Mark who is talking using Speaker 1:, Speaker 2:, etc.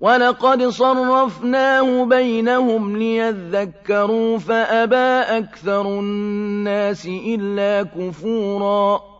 Speaker 1: وَلَقَدْ صَرَّفْنَاهُ بَيْنَهُمْ لِيَذَّكَّرُوا فَأَبَىٰ أَكْثَرُ النَّاسِ إِلَّا كُفُورًا